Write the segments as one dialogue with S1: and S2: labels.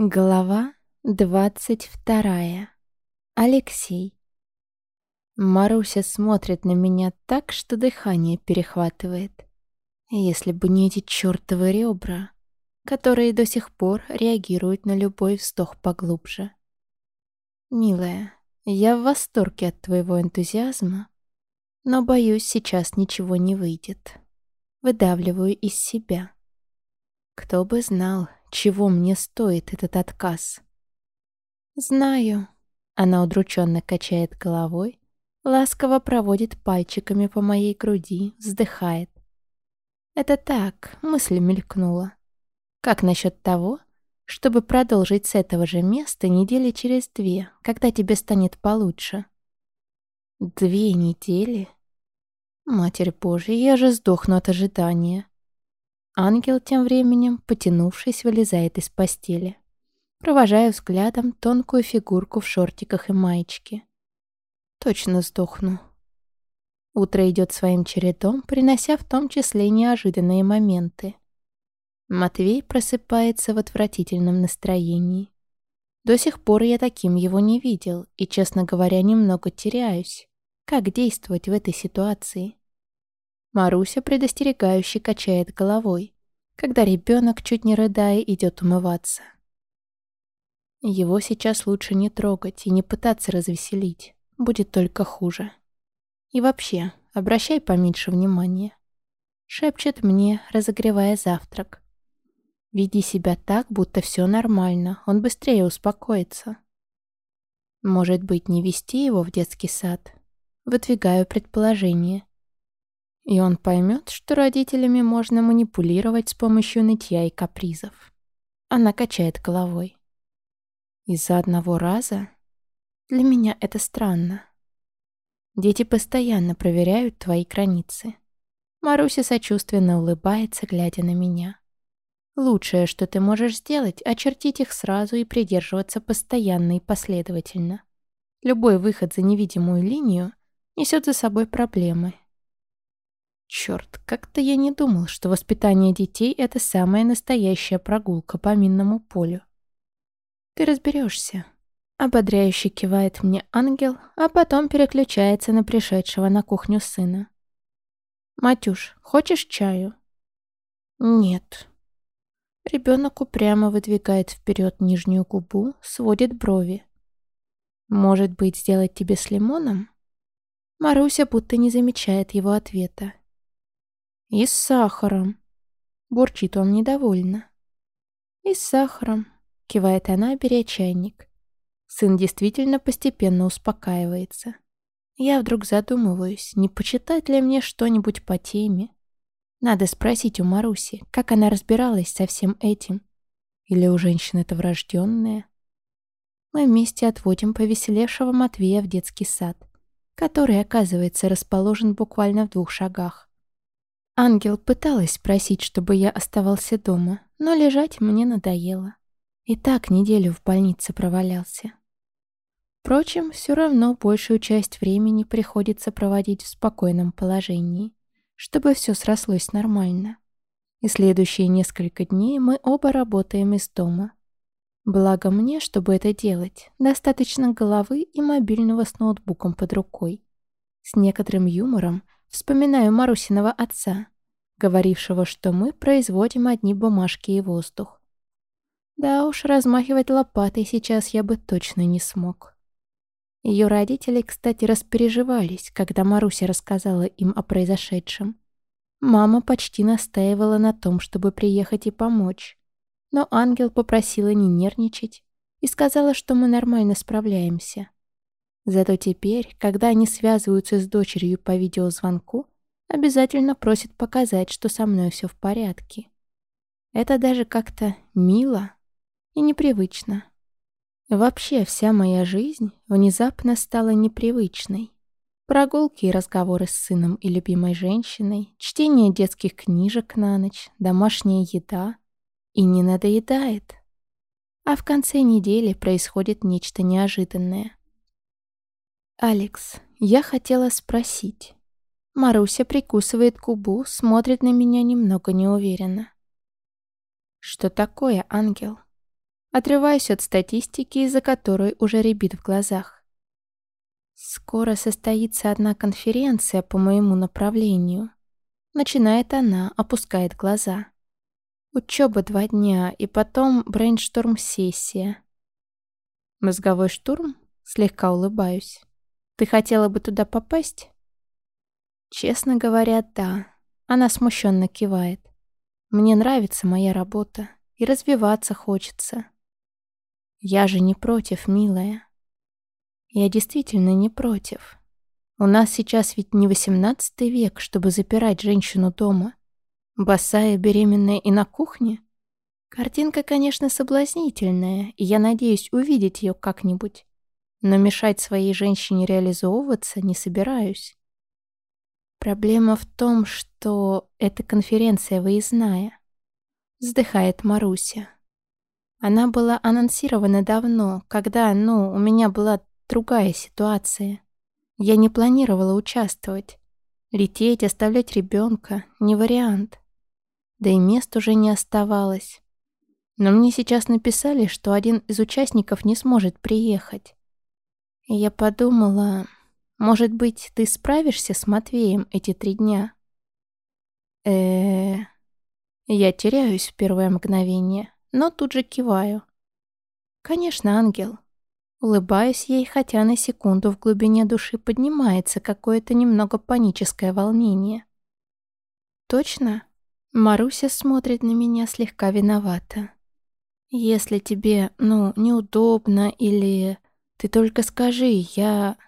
S1: Глава двадцать вторая. Алексей. Маруся смотрит на меня так, что дыхание перехватывает. Если бы не эти чертовы ребра, которые до сих пор реагируют на любой вздох поглубже. Милая, я в восторге от твоего энтузиазма, но, боюсь, сейчас ничего не выйдет. Выдавливаю из себя. Кто бы знал, чего мне стоит этот отказ. Знаю. Она удрученно качает головой, ласково проводит пальчиками по моей груди, вздыхает. Это так, мысль мелькнула. Как насчет того, чтобы продолжить с этого же места недели через две, когда тебе станет получше? Две недели? Матерь Божья, я же сдохну от ожидания. Ангел тем временем, потянувшись, вылезает из постели. Провожаю взглядом тонкую фигурку в шортиках и маечке. Точно сдохну. Утро идет своим чередом, принося в том числе неожиданные моменты. Матвей просыпается в отвратительном настроении. До сих пор я таким его не видел и, честно говоря, немного теряюсь. Как действовать в этой ситуации? Маруся предостерегающе качает головой, когда ребенок, чуть не рыдая, идет умываться. Его сейчас лучше не трогать и не пытаться развеселить. Будет только хуже. И вообще, обращай поменьше внимания. Шепчет мне, разогревая завтрак. Веди себя так, будто все нормально, он быстрее успокоится. Может быть, не вести его в детский сад? Выдвигаю предположение. И он поймет, что родителями можно манипулировать с помощью нытья и капризов. Она качает головой. Из-за одного раза? Для меня это странно. Дети постоянно проверяют твои границы. Маруся сочувственно улыбается, глядя на меня. Лучшее, что ты можешь сделать, очертить их сразу и придерживаться постоянно и последовательно. Любой выход за невидимую линию несет за собой проблемы, Черт, как-то я не думал, что воспитание детей — это самая настоящая прогулка по минному полю. Ты разберешься. Ободряюще кивает мне ангел, а потом переключается на пришедшего на кухню сына. «Матюш, хочешь чаю?» «Нет». Ребенок упрямо выдвигает вперед нижнюю губу, сводит брови. «Может быть, сделать тебе с лимоном?» Маруся будто не замечает его ответа. «И с сахаром», — бурчит он недовольно. «И с сахаром», — кивает она, беря чайник. Сын действительно постепенно успокаивается. Я вдруг задумываюсь, не почитать ли мне что-нибудь по теме. Надо спросить у Маруси, как она разбиралась со всем этим. Или у женщины это врожденное? Мы вместе отводим повеселевшего Матвея в детский сад, который, оказывается, расположен буквально в двух шагах. Ангел пыталась просить, чтобы я оставался дома, но лежать мне надоело. И так неделю в больнице провалялся. Впрочем, все равно большую часть времени приходится проводить в спокойном положении, чтобы все срослось нормально. И следующие несколько дней мы оба работаем из дома. Благо мне, чтобы это делать, достаточно головы и мобильного с ноутбуком под рукой. С некоторым юмором Вспоминаю Марусиного отца, говорившего, что мы производим одни бумажки и воздух. Да уж, размахивать лопатой сейчас я бы точно не смог. Ее родители, кстати, распереживались, когда Маруся рассказала им о произошедшем. Мама почти настаивала на том, чтобы приехать и помочь. Но ангел попросила не нервничать и сказала, что мы нормально справляемся. Зато теперь, когда они связываются с дочерью по видеозвонку, обязательно просят показать, что со мной все в порядке. Это даже как-то мило и непривычно. Вообще вся моя жизнь внезапно стала непривычной. Прогулки и разговоры с сыном и любимой женщиной, чтение детских книжек на ночь, домашняя еда. И не надоедает. А в конце недели происходит нечто неожиданное. «Алекс, я хотела спросить». Маруся прикусывает губу, смотрит на меня немного неуверенно. «Что такое, ангел?» Отрываюсь от статистики, из-за которой уже рябит в глазах. Скоро состоится одна конференция по моему направлению. Начинает она, опускает глаза. Учеба два дня, и потом брейншторм-сессия. Мозговой штурм? Слегка улыбаюсь. Ты хотела бы туда попасть? Честно говоря, да. Она смущенно кивает. Мне нравится моя работа, и развиваться хочется. Я же не против, милая. Я действительно не против. У нас сейчас ведь не восемнадцатый век, чтобы запирать женщину дома. Босая, беременная и на кухне. Картинка, конечно, соблазнительная, и я надеюсь увидеть ее как-нибудь. Но мешать своей женщине реализовываться не собираюсь. Проблема в том, что эта конференция выездная. Вздыхает Маруся. Она была анонсирована давно, когда, ну, у меня была другая ситуация. Я не планировала участвовать. Лететь, оставлять ребенка — не вариант. Да и мест уже не оставалось. Но мне сейчас написали, что один из участников не сможет приехать. Я подумала, может быть, ты справишься с Матвеем эти три дня? э э Я теряюсь в первое мгновение но тут же киваю. «Конечно, ангел». Улыбаюсь ей, хотя на секунду в глубине души поднимается какое-то немного паническое волнение. «Точно?» Маруся смотрит на меня слегка виновата. «Если тебе, ну, неудобно или... Ты только скажи, я...»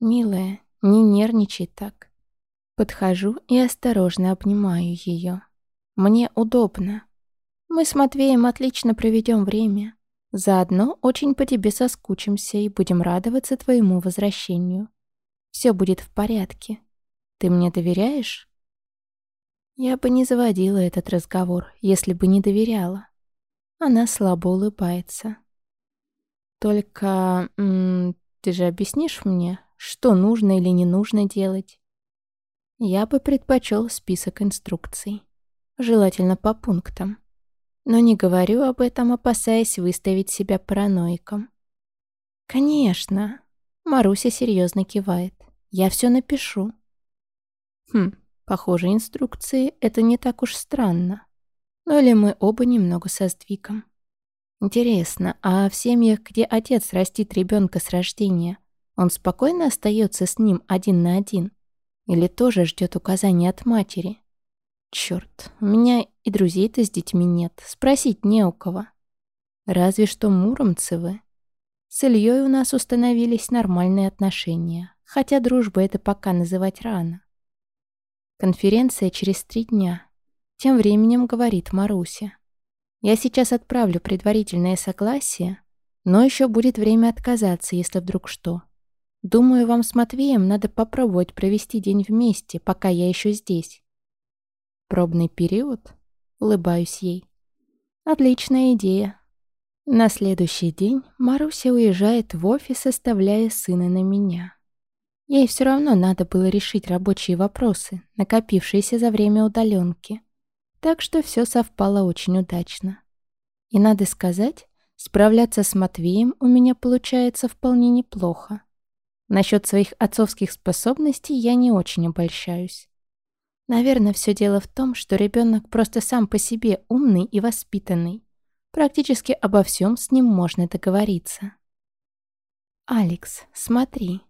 S1: «Милая, не нервничай так». Подхожу и осторожно обнимаю ее. «Мне удобно. Мы с Матвеем отлично проведем время. Заодно очень по тебе соскучимся и будем радоваться твоему возвращению. Все будет в порядке. Ты мне доверяешь? Я бы не заводила этот разговор, если бы не доверяла. Она слабо улыбается. Только ты же объяснишь мне, что нужно или не нужно делать? Я бы предпочел список инструкций. Желательно по пунктам но не говорю об этом, опасаясь выставить себя параноиком. «Конечно», — Маруся серьезно кивает. «Я все напишу». Хм, похоже, инструкции — это не так уж странно. Ну или мы оба немного со сдвигом. Интересно, а в семьях, где отец растит ребенка с рождения, он спокойно остается с ним один на один? Или тоже ждет указаний от матери? Черт, у меня и друзей-то с детьми нет, спросить не у кого. Разве что Муромцевы. С Ильей у нас установились нормальные отношения, хотя дружба это пока называть рано. Конференция через три дня. Тем временем говорит Маруся. Я сейчас отправлю предварительное согласие, но еще будет время отказаться, если вдруг что. Думаю, вам с Матвеем надо попробовать провести день вместе, пока я еще здесь. Пробный период? Улыбаюсь ей. Отличная идея. На следующий день Маруся уезжает в офис, оставляя сына на меня. Ей все равно надо было решить рабочие вопросы, накопившиеся за время удаленки. Так что все совпало очень удачно. И надо сказать, справляться с Матвеем у меня получается вполне неплохо. Насчет своих отцовских способностей я не очень обольщаюсь. Наверное, все дело в том, что ребенок просто сам по себе умный и воспитанный. Практически обо всем с ним можно договориться. «Алекс, смотри».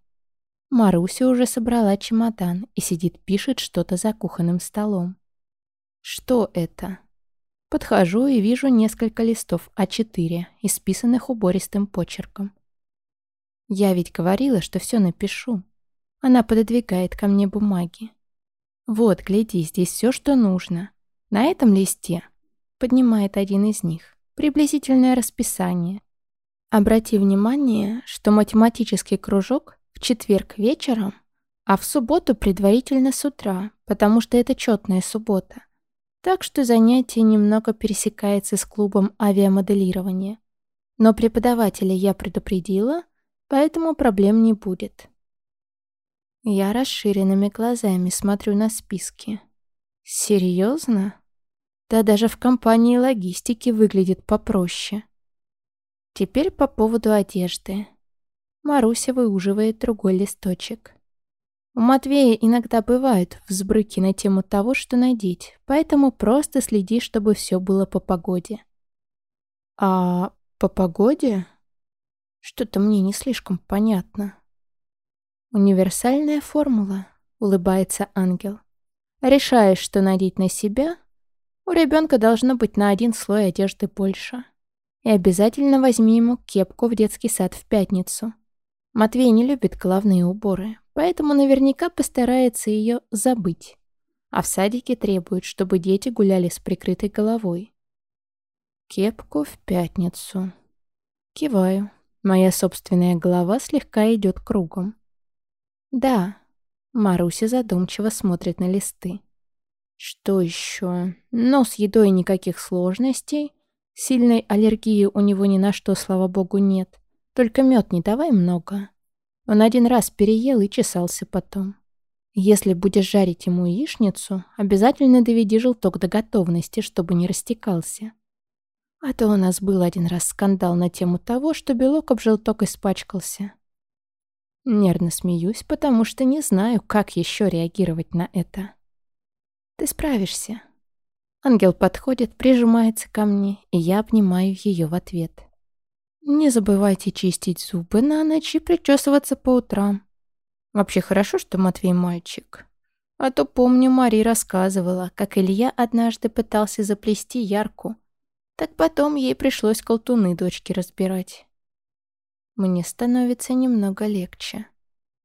S1: Маруся уже собрала чемодан и сидит пишет что-то за кухонным столом. «Что это?» Подхожу и вижу несколько листов А4, исписанных убористым почерком. «Я ведь говорила, что все напишу». Она пододвигает ко мне бумаги. «Вот, гляди, здесь все, что нужно. На этом листе...» Поднимает один из них. Приблизительное расписание. Обрати внимание, что математический кружок в четверг вечером, а в субботу предварительно с утра, потому что это четная суббота. Так что занятие немного пересекается с клубом авиамоделирования. Но преподавателя я предупредила, поэтому проблем не будет. Я расширенными глазами смотрю на списки. Серьезно? Да даже в компании логистики выглядит попроще. Теперь по поводу одежды. Маруся выуживает другой листочек. У Матвея иногда бывают взбрыки на тему того, что надеть, поэтому просто следи, чтобы все было по погоде. А по погоде? Что-то мне не слишком понятно. Универсальная формула, улыбается ангел. Решаешь, что надеть на себя, у ребенка должно быть на один слой одежды больше. И обязательно возьми ему кепку в детский сад в пятницу. Матвей не любит головные уборы, поэтому наверняка постарается ее забыть. А в садике требуют, чтобы дети гуляли с прикрытой головой. Кепку в пятницу. Киваю. Моя собственная голова слегка идет кругом. Да. Маруся задумчиво смотрит на листы. Что еще? Но с едой никаких сложностей. Сильной аллергии у него ни на что, слава богу, нет. Только мед не давай много. Он один раз переел и чесался потом. Если будешь жарить ему яичницу, обязательно доведи желток до готовности, чтобы не растекался. А то у нас был один раз скандал на тему того, что белок об желток испачкался. Нервно смеюсь, потому что не знаю, как еще реагировать на это. Ты справишься. Ангел подходит, прижимается ко мне, и я обнимаю ее в ответ. Не забывайте чистить зубы на ночь и причесываться по утрам. Вообще хорошо, что Матвей мальчик. А то, помню, Мари рассказывала, как Илья однажды пытался заплести ярку. Так потом ей пришлось колтуны дочки разбирать. Мне становится немного легче.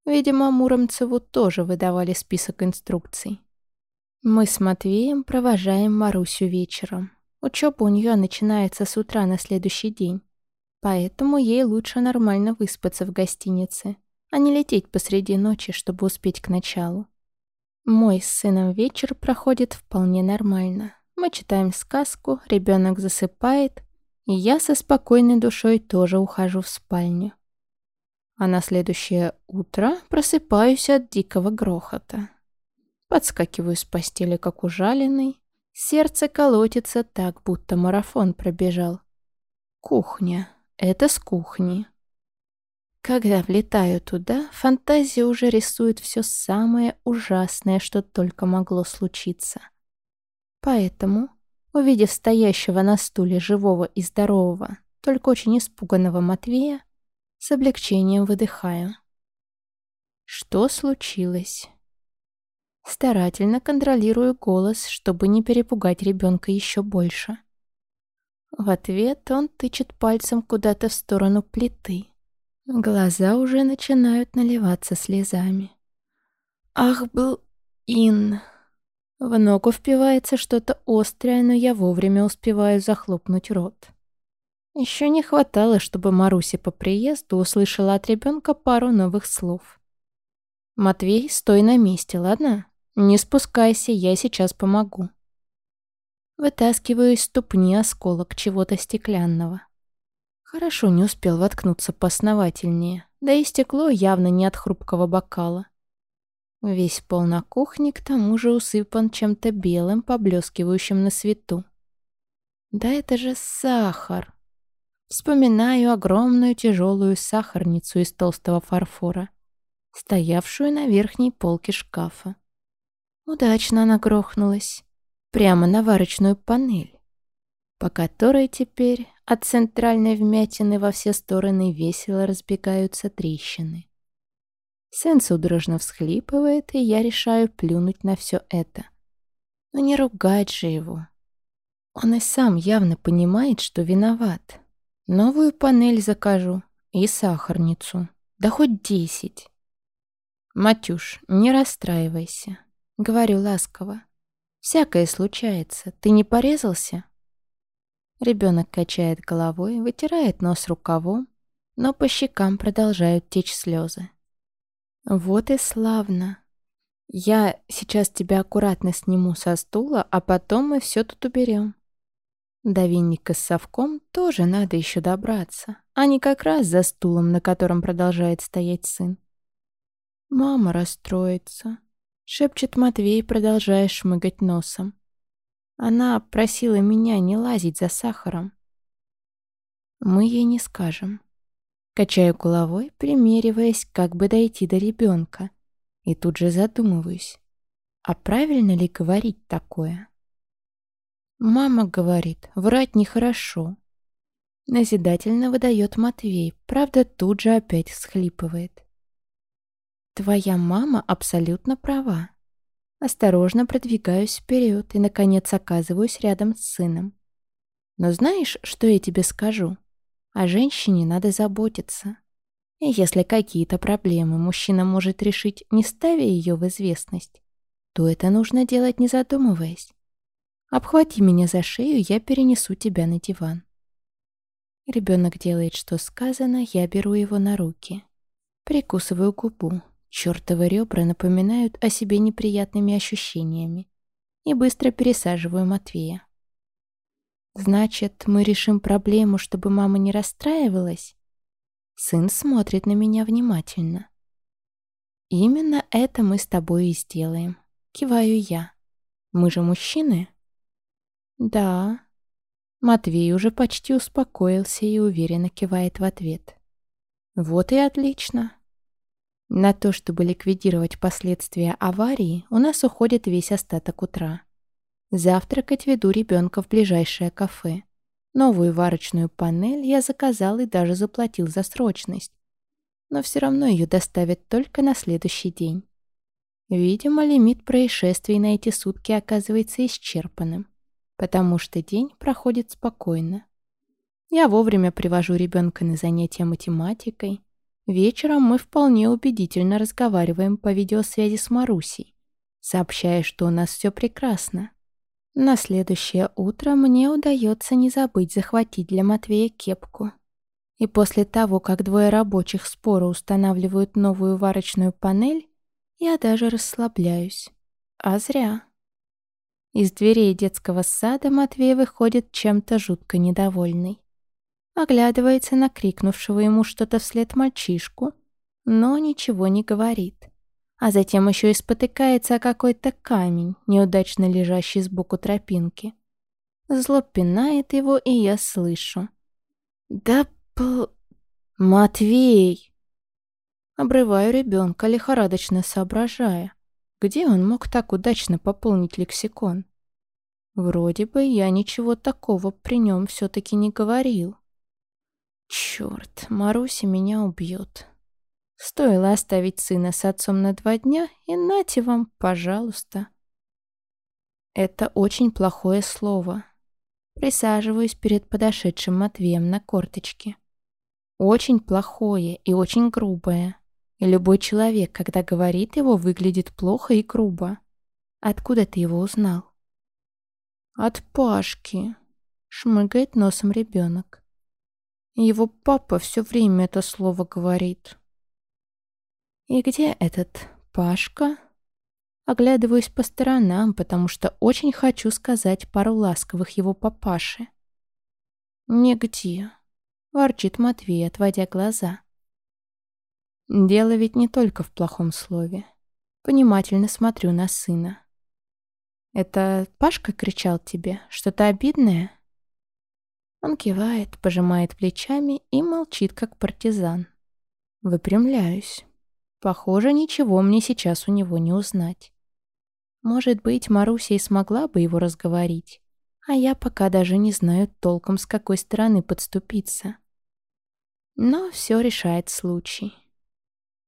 S1: Видимо, Муромцеву тоже выдавали список инструкций. Мы с Матвеем провожаем Марусю вечером. Учеба у нее начинается с утра на следующий день. Поэтому ей лучше нормально выспаться в гостинице, а не лететь посреди ночи, чтобы успеть к началу. Мой с сыном вечер проходит вполне нормально. Мы читаем сказку, ребенок засыпает, и я со спокойной душой тоже ухожу в спальню. А на следующее утро просыпаюсь от дикого грохота. Подскакиваю с постели, как ужаленный. Сердце колотится так, будто марафон пробежал. Кухня. Это с кухни. Когда влетаю туда, фантазия уже рисует все самое ужасное, что только могло случиться. Поэтому, увидев стоящего на стуле живого и здорового, только очень испуганного Матвея, с облегчением выдыхаю. Что случилось? Старательно контролирую голос, чтобы не перепугать ребенка еще больше. В ответ он тычет пальцем куда-то в сторону плиты. Глаза уже начинают наливаться слезами. Ах, был Ин. В ногу впивается что-то острое, но я вовремя успеваю захлопнуть рот. Еще не хватало, чтобы Маруся по приезду услышала от ребенка пару новых слов. «Матвей, стой на месте, ладно? Не спускайся, я сейчас помогу». Вытаскиваю из ступни осколок чего-то стеклянного. Хорошо не успел воткнуться поосновательнее, да и стекло явно не от хрупкого бокала. Весь пол на кухне к тому же усыпан чем-то белым, поблескивающим на свету. Да это же сахар! Вспоминаю огромную тяжелую сахарницу из толстого фарфора, стоявшую на верхней полке шкафа. Удачно она грохнулась прямо на варочную панель, по которой теперь от центральной вмятины во все стороны весело разбегаются трещины. Сын судорожно всхлипывает, и я решаю плюнуть на все это. Но не ругать же его. Он и сам явно понимает, что виноват. Новую панель закажу и сахарницу. Да хоть десять. «Матюш, не расстраивайся», — говорю ласково. Всякое случается. Ты не порезался?» Ребенок качает головой, вытирает нос рукавом, но по щекам продолжают течь слезы. «Вот и славно. Я сейчас тебя аккуратно сниму со стула, а потом мы все тут уберем. До винника с совком тоже надо еще добраться, а не как раз за стулом, на котором продолжает стоять сын. Мама расстроится. Шепчет Матвей, продолжая шмыгать носом. Она просила меня не лазить за сахаром. Мы ей не скажем. Качаю головой, примериваясь, как бы дойти до ребенка, и тут же задумываюсь, а правильно ли говорить такое? Мама говорит, врать нехорошо. Назидательно выдает Матвей, правда, тут же опять всхлипывает. Твоя мама абсолютно права. Осторожно продвигаюсь вперед и, наконец, оказываюсь рядом с сыном. Но знаешь, что я тебе скажу? О женщине надо заботиться. И если какие-то проблемы мужчина может решить, не ставя ее в известность, то это нужно делать, не задумываясь. Обхвати меня за шею, я перенесу тебя на диван. Ребенок делает, что сказано, я беру его на руки. Прикусываю губу. Чёртовы ребра напоминают о себе неприятными ощущениями. И быстро пересаживаю Матвея. «Значит, мы решим проблему, чтобы мама не расстраивалась?» Сын смотрит на меня внимательно. «Именно это мы с тобой и сделаем», — киваю я. «Мы же мужчины?» «Да». Матвей уже почти успокоился и уверенно кивает в ответ. «Вот и отлично. На то, чтобы ликвидировать последствия аварии, у нас уходит весь остаток утра. Завтракать веду ребенка в ближайшее кафе. Новую варочную панель я заказал и даже заплатил за срочность. Но все равно ее доставят только на следующий день. Видимо, лимит происшествий на эти сутки оказывается исчерпанным, потому что день проходит спокойно. Я вовремя привожу ребенка на занятия математикой, Вечером мы вполне убедительно разговариваем по видеосвязи с Марусей, сообщая, что у нас все прекрасно. На следующее утро мне удается не забыть захватить для Матвея кепку. И после того, как двое рабочих споро устанавливают новую варочную панель, я даже расслабляюсь. А зря. Из дверей детского сада Матвей выходит чем-то жутко недовольный оглядывается на крикнувшего ему что-то вслед мальчишку, но ничего не говорит. А затем еще и спотыкается о какой-то камень, неудачно лежащий сбоку тропинки. Зло пинает его, и я слышу. «Да п... Матвей!» Обрываю ребенка, лихорадочно соображая, где он мог так удачно пополнить лексикон. Вроде бы я ничего такого при нем все-таки не говорил. Черт, Маруся меня убьет. Стоило оставить сына с отцом на два дня, и нате вам, пожалуйста. Это очень плохое слово. Присаживаюсь перед подошедшим Матвеем на корточке. Очень плохое и очень грубое. И любой человек, когда говорит его, выглядит плохо и грубо. Откуда ты его узнал? От Пашки. Шмыгает носом ребенок. Его папа все время это слово говорит. И где этот Пашка? Оглядываюсь по сторонам, потому что очень хочу сказать пару ласковых его папаше. «Нигде», — ворчит Матвей, отводя глаза. Дело ведь не только в плохом слове. Понимательно смотрю на сына. «Это Пашка кричал тебе? Что-то обидное?» Он кивает, пожимает плечами и молчит, как партизан. Выпрямляюсь. Похоже, ничего мне сейчас у него не узнать. Может быть, Маруся и смогла бы его разговорить, а я пока даже не знаю толком, с какой стороны подступиться. Но все решает случай.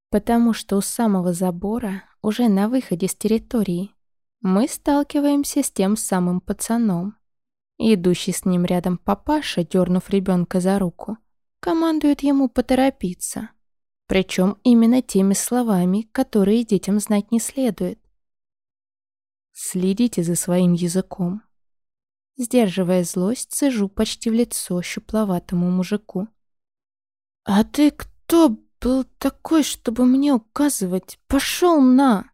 S1: Потому что у самого забора, уже на выходе с территории, мы сталкиваемся с тем самым пацаном, Идущий с ним рядом папаша, дернув ребенка за руку, командует ему поторопиться. Причем именно теми словами, которые детям знать не следует. Следите за своим языком. Сдерживая злость, сижу почти в лицо щупловатому мужику. «А ты кто был такой, чтобы мне указывать? Пошел на!»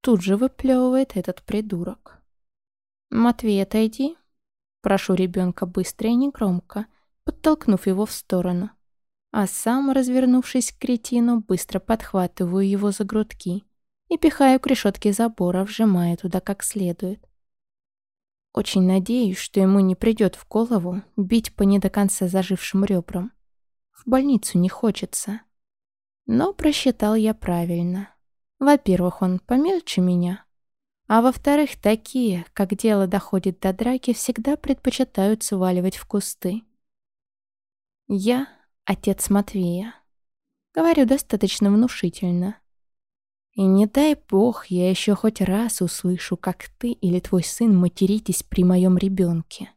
S1: Тут же выплевывает этот придурок. «Матвей, отойди», Прошу ребенка быстро и негромко, подтолкнув его в сторону. А сам, развернувшись к кретину, быстро подхватываю его за грудки и пихаю к решетке забора, вжимая туда как следует. Очень надеюсь, что ему не придет в голову бить по не до конца зажившим ребрам. В больницу не хочется. Но просчитал я правильно. Во-первых, он помельче меня. А во-вторых, такие, как дело доходит до драки, всегда предпочитают сваливать в кусты. Я — отец Матвея. Говорю достаточно внушительно. И не дай бог, я еще хоть раз услышу, как ты или твой сын материтесь при моем ребенке.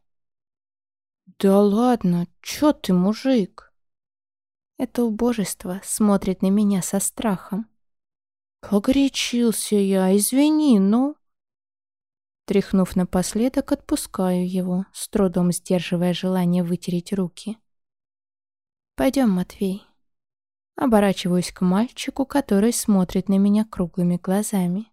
S1: Да ладно, чё ты, мужик? Это убожество смотрит на меня со страхом. Погорячился я, извини, ну... Тряхнув напоследок, отпускаю его, с трудом сдерживая желание вытереть руки. Пойдем, Матвей. Оборачиваюсь к мальчику, который смотрит на меня круглыми глазами.